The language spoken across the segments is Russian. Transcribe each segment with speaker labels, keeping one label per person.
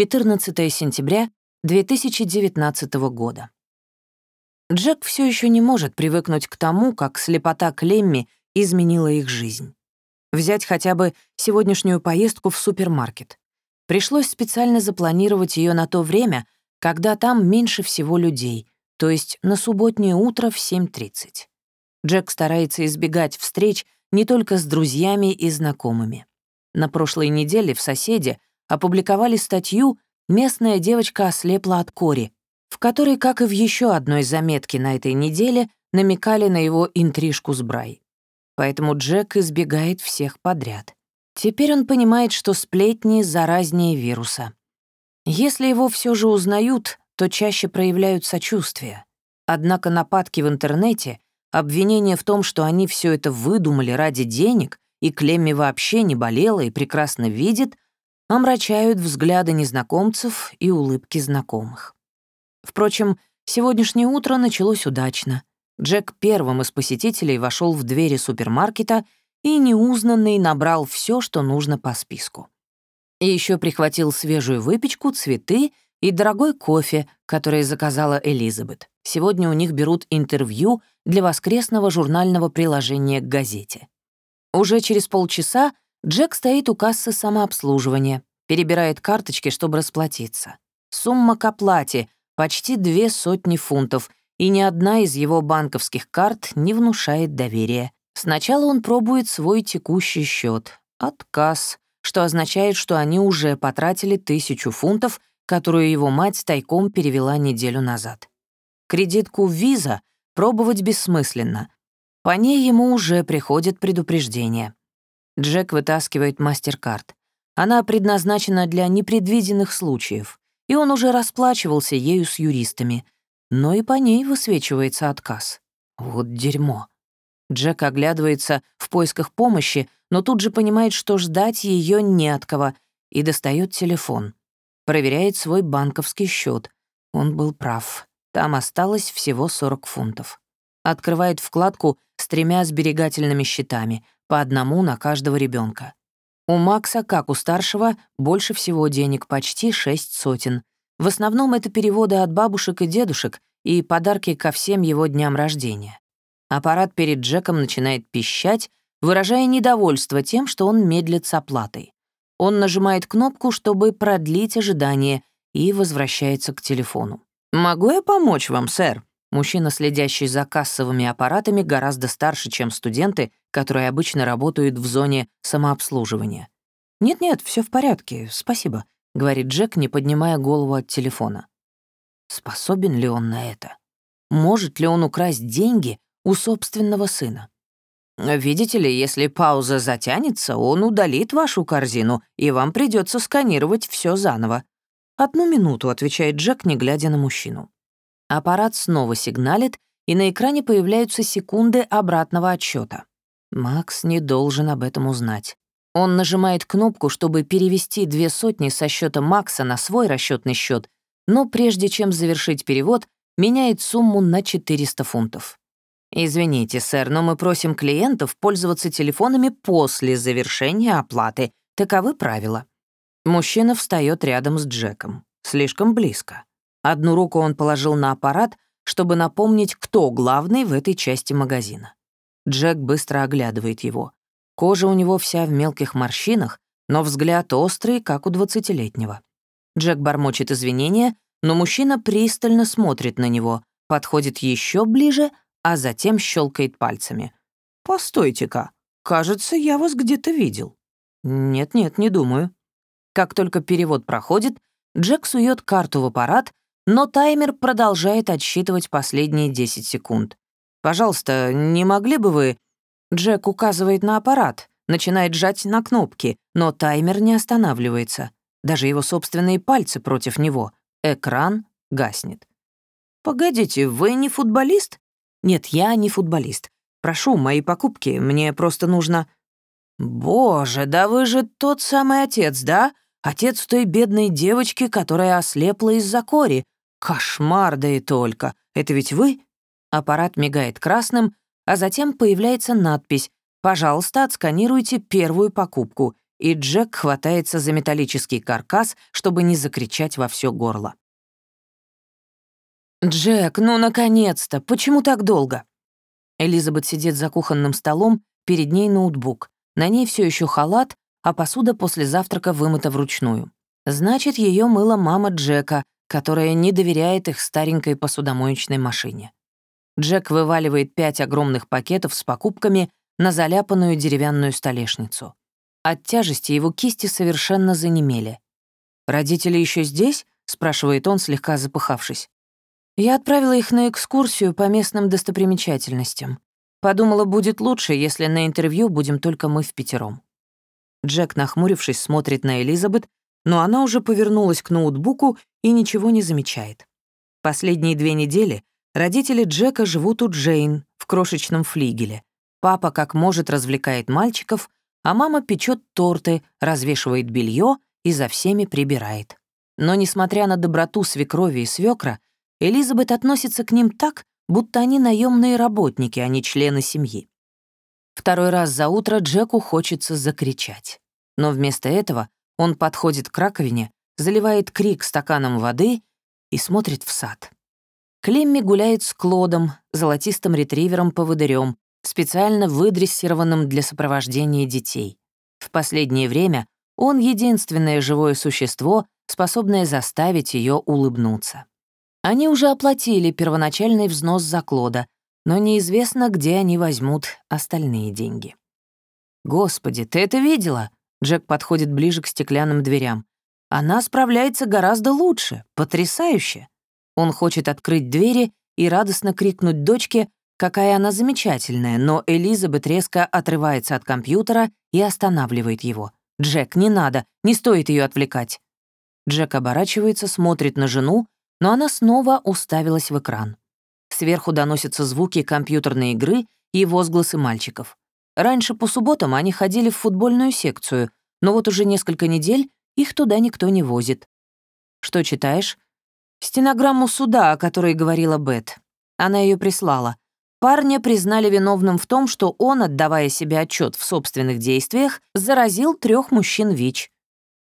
Speaker 1: 14 сентября 2019 года. Джек все еще не может привыкнуть к тому, как слепота Клемми изменила их жизнь. Взять хотя бы сегодняшнюю поездку в супермаркет. Пришлось специально запланировать ее на то время, когда там меньше всего людей, то есть на субботнее утро в 7.30. Джек старается избегать встреч не только с друзьями и знакомыми. На прошлой неделе в «Соседе» опубликовали статью «Местная девочка ослепла от кори», в которой, как и в еще одной заметке на этой неделе, намекали на его интрижку с Брай. Поэтому Джек избегает всех подряд. Теперь он понимает, что сплетни заразнее вируса. Если его все же узнают, то чаще проявляют сочувствие. Однако нападки в интернете, обвинения в том, что они все это выдумали ради денег, и Клемми вообще не болела и прекрасно видит, омрачают взгляды незнакомцев и улыбки знакомых. Впрочем, сегодняшнее утро началось удачно. Джек первым из посетителей вошел в двери супермаркета и неузнанный набрал все, что нужно по списку. И еще прихватил свежую выпечку, цветы и дорогой кофе, который заказала Элизабет. Сегодня у них берут интервью для воскресного журнального приложения к газете. Уже через полчаса Джек стоит у кассы самообслуживания, перебирает карточки, чтобы расплатиться. Сумма к оплате — почти две сотни фунтов, и ни одна из его банковских карт не внушает доверия. Сначала он пробует свой текущий счет. Отказ, что означает, что они уже потратили тысячу фунтов, которую его мать тайком перевела неделю назад. Кредитку Visa пробовать бессмысленно. По ней ему уже приходит предупреждение. Джек вытаскивает мастер-карт. Она предназначена для непредвиденных случаев, и он уже расплачивался ею с юристами. Но и по ней высвечивается отказ. Вот дерьмо. Джек оглядывается в поисках помощи, но тут же понимает, что ждать ее не от кого, и достает телефон. Проверяет свой банковский счет. Он был прав. Там осталось всего 40 фунтов. Открывает вкладку с тремя сберегательными счетами — по одному на каждого ребенка. У Макса, как у старшего, больше всего денег, почти шесть сотен. В основном это переводы от бабушек и дедушек и подарки ко всем его дням рождения. Аппарат перед Джеком начинает пищать, выражая недовольство тем, что он медлит с оплатой. Он нажимает кнопку, чтобы продлить ожидание, и возвращается к телефону. «Могу я помочь вам, сэр?» Мужчина, следящий за кассовыми аппаратами, гораздо старше, чем студенты, которые обычно работают в зоне самообслуживания. «Нет-нет, все в порядке, спасибо», — говорит Джек, не поднимая голову от телефона. Способен ли он на это? Может ли он украсть деньги у собственного сына? Видите ли, если пауза затянется, он удалит вашу корзину, и вам придется сканировать все заново. «Одну минуту», — отвечает Джек, не глядя на мужчину. Аппарат снова сигналит, и на экране появляются секунды обратного отсчета. Макс не должен об этом узнать. Он нажимает кнопку, чтобы перевести две сотни со счета Макса на свой расчетный счет, но прежде чем завершить перевод, меняет сумму на 400 фунтов. «Извините, сэр, но мы просим клиентов пользоваться телефонами после завершения оплаты. Таковы правила». Мужчина встает рядом с Джеком. Слишком близко. Одну руку он положил на аппарат, чтобы напомнить, кто главный в этой части магазина. Джек быстро оглядывает его. Кожа у него вся в мелких морщинах, но взгляд острый, как у двадцатилетнего. Джек бормочет извинения, но мужчина пристально смотрит на него, подходит еще ближе, а затем щелкает пальцами. «Постойте-ка, кажется, я вас где-то видел». «Нет-нет, не думаю». Как только перевод проходит, Джек сует карту в аппарат но таймер продолжает отсчитывать последние 10 секунд. «Пожалуйста, не могли бы вы...» Джек указывает на аппарат, начинает жать на кнопки, но таймер не останавливается. Даже его собственные пальцы против него. Экран гаснет. «Погодите, вы не футболист?» «Нет, я не футболист. Прошу, мои покупки, мне просто нужно...» «Боже, да вы же тот самый отец, да? Отец той бедной девочки, которая ослепла из-за кори. Кошмар, да и только. Это ведь вы? Аппарат мигает красным, а затем появляется надпись «Пожалуйста, отсканируйте первую покупку» и Джек хватается за металлический каркас, чтобы не закричать во все горло. «Джек, ну наконец-то! Почему так долго?» Элизабет сидит за кухонным столом, перед ней ноутбук. На ней все еще халат, а посуда после завтрака вымыта вручную. Значит, ее мыла мама Джека, которая не доверяет их старенькой посудомоечной машине. Джек вываливает пять огромных пакетов с покупками на заляпанную деревянную столешницу. От тяжести его кисти совершенно занемели. «Родители еще здесь?» — спрашивает он, слегка запыхавшись. Я отправила их на экскурсию по местным достопримечательностям. Подумала, будет лучше, если на интервью будем только мы в пятером. Джек, нахмурившись, смотрит на Элизабет, но она уже повернулась к ноутбуку и ничего не замечает. Последние две недели родители Джека живут у Джейн в крошечном флигеле. Папа как может развлекает мальчиков, а мама печет торты, развешивает белье и за всеми прибирает. Но, несмотря на доброту свекрови и свекра, Элизабет относится к ним так, будто они наемные работники, а не члены семьи. Второй раз за утро Джеку хочется закричать. Но вместо этого он подходит к раковине, заливает крик стаканом воды и смотрит в сад. Клемми гуляет с Клодом, золотистым ретривером-поводырем, специально выдрессированным для сопровождения детей. В последнее время он единственное живое существо, способное заставить ее улыбнуться. Они уже оплатили первоначальный взнос за Клода, но неизвестно, где они возьмут остальные деньги. «Господи, ты это видела?» Джек подходит ближе к стеклянным дверям. «Она справляется гораздо лучше, потрясающе!» Он хочет открыть двери и радостно крикнуть дочке, какая она замечательная, но Элизабет резко отрывается от компьютера и останавливает его. «Джек, не надо, не стоит ее отвлекать». Джек оборачивается, смотрит на жену, но она снова уставилась в экран. Сверху доносятся звуки компьютерной игры и возгласы мальчиков. Раньше по субботам они ходили в футбольную секцию, но вот уже несколько недель их туда никто не возит. «Что читаешь?» «Стенограмму суда, о которой говорила Бет. Она ее прислала. Парня признали виновным в том, что он, отдавая себе отчет в собственных действиях, заразил трех мужчин ВИЧ.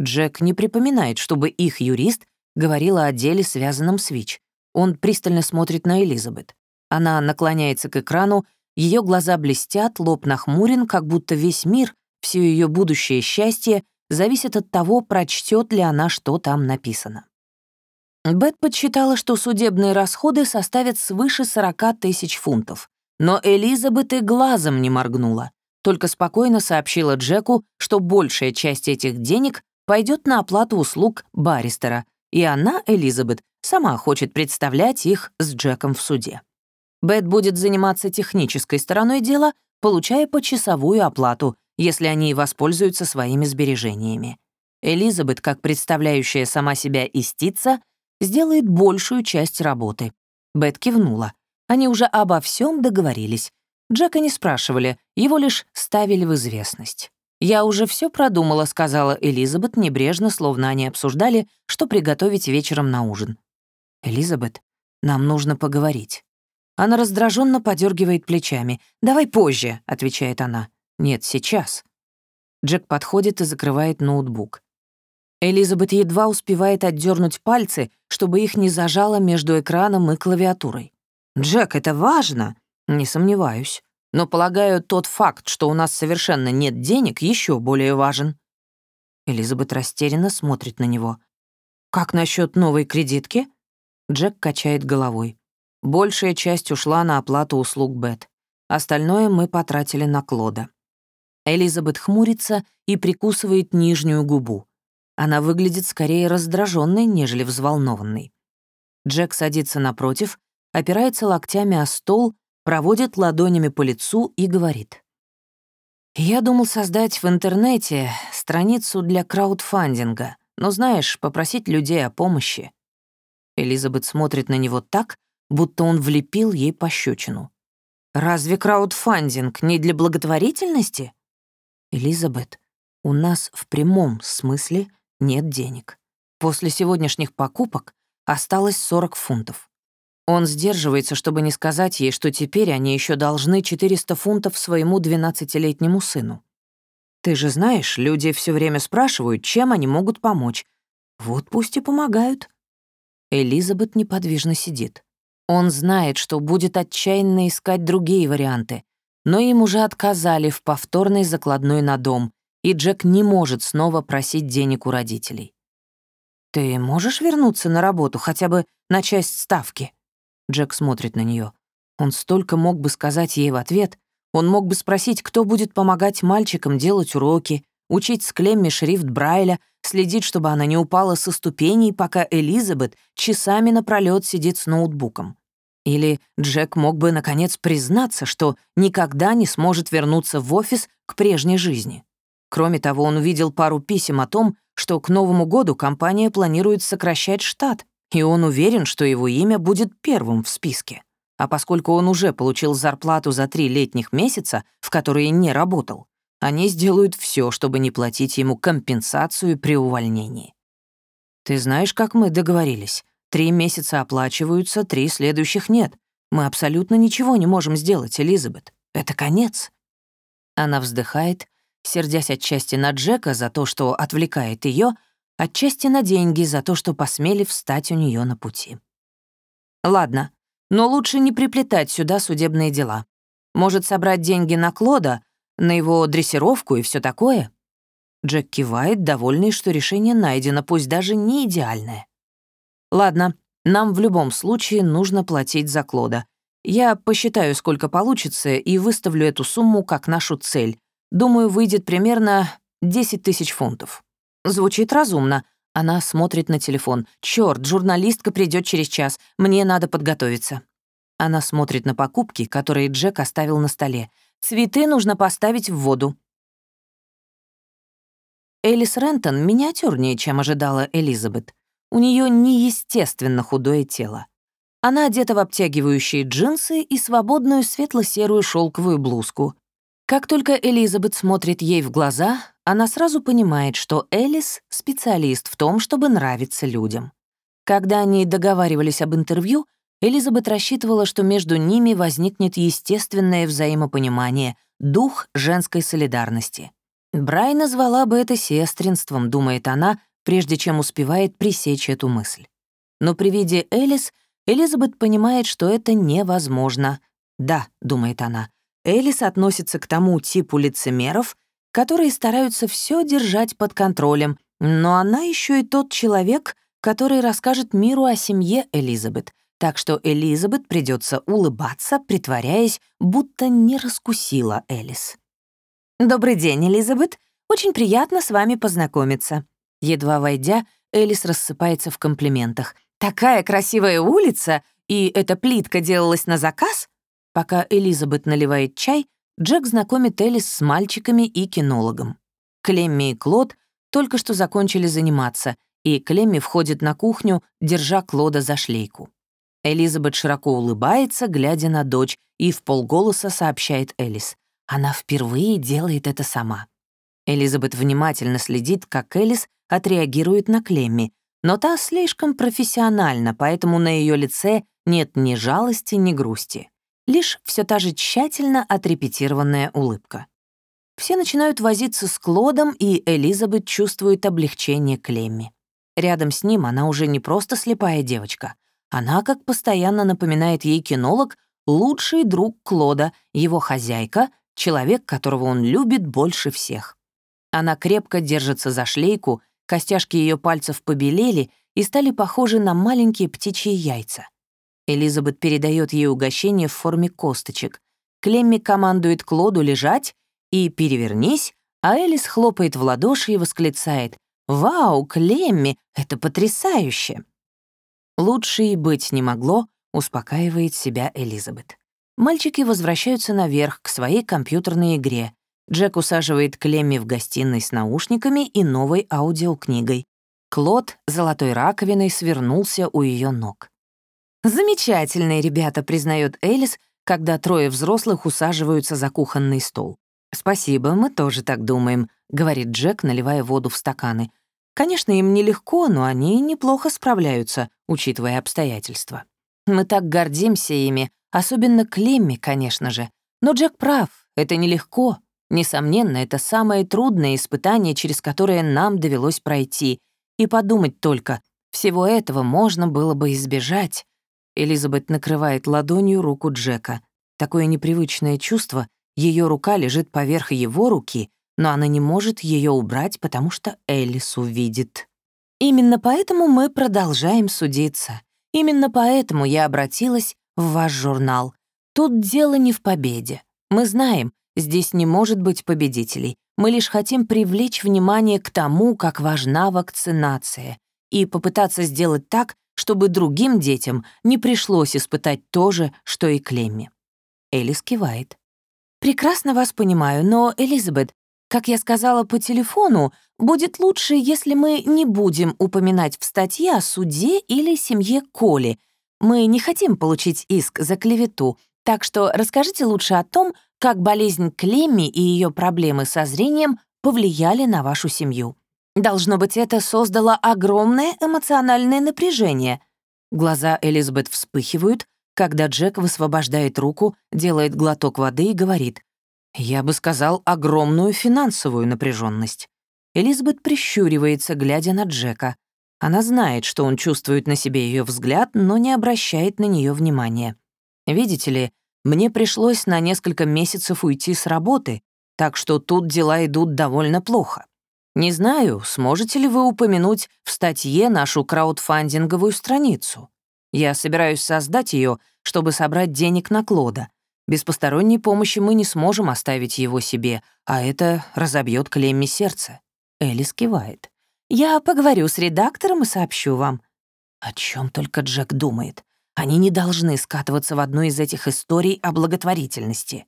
Speaker 1: Джек не припоминает, чтобы их юрист говорила о деле, связанном с ВИЧ. Он пристально смотрит на Элизабет. Она наклоняется к экрану, ее глаза блестят, лоб нахмурен, как будто весь мир, все ее будущее счастье зависит от того, прочтет ли она, что там написано. Бет подсчитала, что судебные расходы составят свыше 40 тысяч фунтов. Но Элизабет и глазом не моргнула, только спокойно сообщила Джеку, что большая часть этих денег пойдет на оплату услуг баристера, и она, Элизабет, сама хочет представлять их с Джеком в суде. Бет будет заниматься технической стороной дела, получая почасовую оплату, если они воспользуются своими сбережениями. Элизабет, как представляющая сама себя истица, сделает большую часть работы. Бет кивнула. Они уже обо всем договорились. Джека не спрашивали, его лишь ставили в известность. «Я уже все продумала», — сказала Элизабет небрежно, словно они обсуждали, что приготовить вечером на ужин. «Элизабет, нам нужно поговорить». Она раздраженно подергивает плечами. «Давай позже», — отвечает она. «Нет, сейчас». Джек подходит и закрывает ноутбук. Элизабет едва успевает отдернуть пальцы, чтобы их не зажало между экраном и клавиатурой. «Джек, это важно!» «Не сомневаюсь. Но, полагаю, тот факт, что у нас совершенно нет денег, еще более важен». Элизабет растерянно смотрит на него. «Как насчет новой кредитки?» Джек качает головой. Большая часть ушла на оплату услуг Бет. Остальное мы потратили на Клода. Элизабет хмурится и прикусывает нижнюю губу. Она выглядит скорее раздраженной, нежели взволнованной. Джек садится напротив, опирается локтями о стол проводит ладонями по лицу и говорит. «Я думал создать в интернете страницу для краудфандинга, но, знаешь, попросить людей о помощи». Элизабет смотрит на него так, будто он влепил ей пощечину. «Разве краудфандинг не для благотворительности?» «Элизабет, у нас в прямом смысле нет денег. После сегодняшних покупок осталось 40 фунтов. Он сдерживается, чтобы не сказать ей, что теперь они еще должны 400 фунтов своему 12-летнему сыну. Ты же знаешь, люди все время спрашивают, чем они могут помочь. Вот пусть и помогают». Элизабет неподвижно сидит. Он знает, что будет отчаянно искать другие варианты, но им уже отказали в повторной закладной на дом, и Джек не может снова просить денег у родителей. «Ты можешь вернуться на работу хотя бы на часть ставки?» Джек смотрит на нее. Он столько мог бы сказать ей в ответ. Он мог бы спросить, кто будет помогать мальчикам делать уроки, учить с Клемми шрифт Брайля, следить, чтобы она не упала со ступеней, пока Элизабет часами напролёт сидит с ноутбуком. Или Джек мог бы, наконец, признаться, что никогда не сможет вернуться в офис к прежней жизни. Кроме того, он увидел пару писем о том, что к Новому году компания планирует сокращать штат, и он уверен, что его имя будет первым в списке. А поскольку он уже получил зарплату за три летних месяца, в которые не работал, они сделают все, чтобы не платить ему компенсацию при увольнении. «Ты знаешь, как мы договорились? Три месяца оплачиваются, три следующих нет. Мы абсолютно ничего не можем сделать, Элизабет. Это конец». Она вздыхает, сердясь отчасти на Джека за то, что отвлекает ее, отчасти на деньги за то, что посмели встать у нее на пути. «Ладно, но лучше не приплетать сюда судебные дела. Может, собрать деньги на Клода, на его дрессировку и все такое?» Джек кивает, довольный, что решение найдено, пусть даже не идеальное. «Ладно, нам в любом случае нужно платить за Клода. Я посчитаю, сколько получится, и выставлю эту сумму как нашу цель, Думаю, выйдет примерно 10 тысяч фунтов. Звучит разумно. Она смотрит на телефон. Чёрт, журналистка придет через час. Мне надо подготовиться. Она смотрит на покупки, которые Джек оставил на столе. Цветы нужно поставить в воду. Элис Рентон миниатюрнее, чем ожидала Элизабет. У нее неестественно худое тело. Она одета в обтягивающие джинсы и свободную светло-серую шелковую блузку. Как только Элизабет смотрит ей в глаза, она сразу понимает, что Элис — специалист в том, чтобы нравиться людям. Когда они договаривались об интервью, Элизабет рассчитывала, что между ними возникнет естественное взаимопонимание, дух женской солидарности. Брай назвала бы это сестринством, думает она, прежде чем успевает пресечь эту мысль. Но при виде Элис Элизабет понимает, что это невозможно. «Да», — думает она, — Элис относится к тому типу лицемеров, которые стараются все держать под контролем, но она еще и тот человек, который расскажет миру о семье Элизабет, так что Элизабет придется улыбаться, притворяясь, будто не раскусила Элис. «Добрый день, Элизабет. Очень приятно с вами познакомиться». Едва войдя, Элис рассыпается в комплиментах. «Такая красивая улица, и эта плитка делалась на заказ? Пока Элизабет наливает чай, Джек знакомит Элис с мальчиками и кинологом. Клемми и Клод только что закончили заниматься, и Клемми входит на кухню, держа Клода за шлейку. Элизабет широко улыбается, глядя на дочь, и в полголоса сообщает Элис. Она впервые делает это сама. Элизабет внимательно следит, как Элис отреагирует на Клемми, но та слишком профессиональна, поэтому на ее лице нет ни жалости, ни грусти лишь все та же тщательно отрепетированная улыбка. Все начинают возиться с Клодом, и Элизабет чувствует облегчение Клемми. Рядом с ним она уже не просто слепая девочка. Она, как постоянно напоминает ей кинолог, лучший друг Клода, его хозяйка, человек, которого он любит больше всех. Она крепко держится за шлейку, костяшки ее пальцев побелели и стали похожи на маленькие птичьи яйца. Элизабет передает ей угощение в форме косточек. Клемми командует Клоду лежать и «перевернись», а Элис хлопает в ладоши и восклицает «Вау, Клемми, это потрясающе!» Лучше и быть не могло, успокаивает себя Элизабет. Мальчики возвращаются наверх к своей компьютерной игре. Джек усаживает Клемми в гостиной с наушниками и новой аудиокнигой. Клод золотой раковиной свернулся у ее ног. «Замечательные ребята», — признает Элис, когда трое взрослых усаживаются за кухонный стол. «Спасибо, мы тоже так думаем», — говорит Джек, наливая воду в стаканы. «Конечно, им нелегко, но они неплохо справляются, учитывая обстоятельства. Мы так гордимся ими, особенно Клемми, конечно же. Но Джек прав, это нелегко. Несомненно, это самое трудное испытание, через которое нам довелось пройти. И подумать только, всего этого можно было бы избежать. Элизабет накрывает ладонью руку Джека. Такое непривычное чувство, ее рука лежит поверх его руки, но она не может ее убрать, потому что Элис увидит. Именно поэтому мы продолжаем судиться. Именно поэтому я обратилась в ваш журнал. Тут дело не в победе. Мы знаем, здесь не может быть победителей. Мы лишь хотим привлечь внимание к тому, как важна вакцинация, и попытаться сделать так, чтобы другим детям не пришлось испытать то же, что и Клемми. Элис кивает. «Прекрасно вас понимаю, но, Элизабет, как я сказала по телефону, будет лучше, если мы не будем упоминать в статье о суде или семье Коли. Мы не хотим получить иск за клевету, так что расскажите лучше о том, как болезнь Клемми и ее проблемы со зрением повлияли на вашу семью. Должно быть, это создало огромное эмоциональное напряжение. Глаза Элизабет вспыхивают, когда Джек высвобождает руку, делает глоток воды и говорит, «Я бы сказал, огромную финансовую напряженность. Элизабет прищуривается, глядя на Джека. Она знает, что он чувствует на себе ее взгляд, но не обращает на нее внимания. «Видите ли, мне пришлось на несколько месяцев уйти с работы, так что тут дела идут довольно плохо. Не знаю, сможете ли вы упомянуть в статье нашу краудфандинговую страницу. Я собираюсь создать ее, чтобы собрать денег на Клода. Без посторонней помощи мы не сможем оставить его себе, а это разобьет Клемми сердце. Элис кивает. Я поговорю с редактором и сообщу вам. О чем только Джек думает. Они не должны скатываться в одну из этих историй о благотворительности.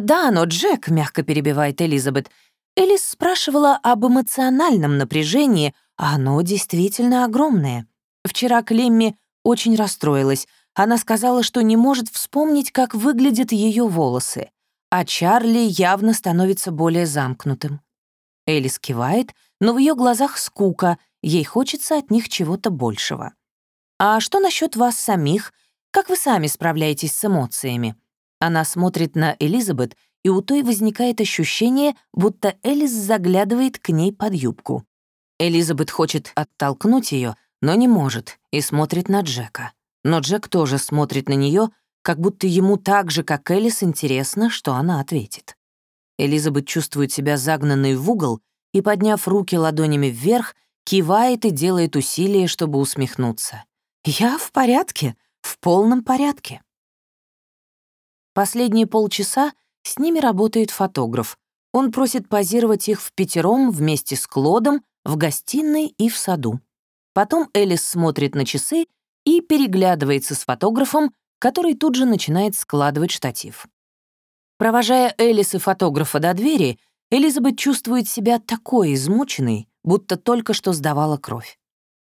Speaker 1: «Да, но Джек», — мягко перебивает Элизабет, Элис спрашивала об эмоциональном напряжении, а оно действительно огромное. Вчера Клемми очень расстроилась. Она сказала, что не может вспомнить, как выглядят ее волосы, а Чарли явно становится более замкнутым. Элис кивает, но в ее глазах скука, ей хочется от них чего-то большего. «А что насчет вас самих? Как вы сами справляетесь с эмоциями?» Она смотрит на Элизабет и у той возникает ощущение, будто Элис заглядывает к ней под юбку. Элизабет хочет оттолкнуть ее, но не может, и смотрит на Джека. Но Джек тоже смотрит на нее, как будто ему так же, как Элис, интересно, что она ответит. Элизабет чувствует себя загнанной в угол и, подняв руки ладонями вверх, кивает и делает усилие, чтобы усмехнуться. «Я в порядке, в полном порядке». Последние полчаса с ними работает фотограф. Он просит позировать их в пятером вместе с Клодом в гостиной и в саду. Потом Элис смотрит на часы и переглядывается с фотографом, который тут же начинает складывать штатив. Провожая Элис и фотографа до двери, Элизабет чувствует себя такой измученной, будто только что сдавала кровь.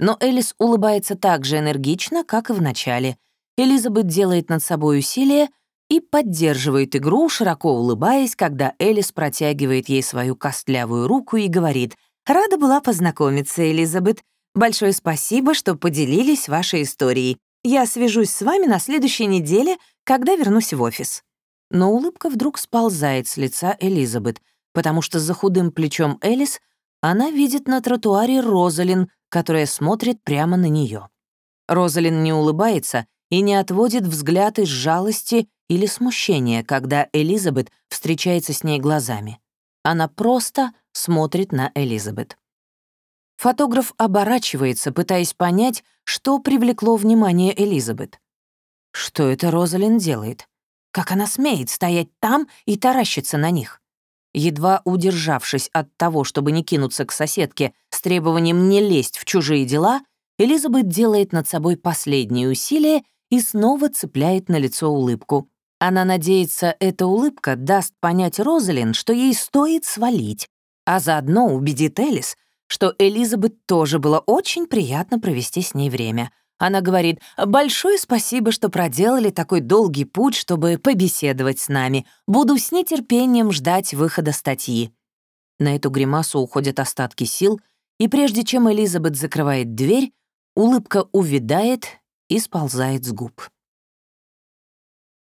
Speaker 1: Но Элис улыбается так же энергично, как и в начале. Элизабет делает над собой усилие и поддерживает игру, широко улыбаясь, когда Элис протягивает ей свою костлявую руку и говорит «Рада была познакомиться, Элизабет. Большое спасибо, что поделились вашей историей. Я свяжусь с вами на следующей неделе, когда вернусь в офис». Но улыбка вдруг сползает с лица Элизабет, потому что за худым плечом Элис она видит на тротуаре Розалин, которая смотрит прямо на нее. Розалин не улыбается и не отводит взгляд из жалости или смущения, когда Элизабет встречается с ней глазами. Она просто смотрит на Элизабет. Фотограф оборачивается, пытаясь понять, что привлекло внимание Элизабет. Что это Розалин делает? Как она смеет стоять там и таращиться на них? Едва удержавшись от того, чтобы не кинуться к соседке с требованием не лезть в чужие дела, Элизабет делает над собой последние усилия и снова цепляет на лицо улыбку. Она надеется, эта улыбка даст понять Розалин, что ей стоит свалить, а заодно убедит Элис, что Элизабет тоже было очень приятно провести с ней время. Она говорит, «Большое спасибо, что проделали такой долгий путь, чтобы побеседовать с нами. Буду с нетерпением ждать выхода статьи». На эту гримасу уходят остатки сил, и прежде чем Элизабет закрывает дверь, улыбка увядает и сползает с губ.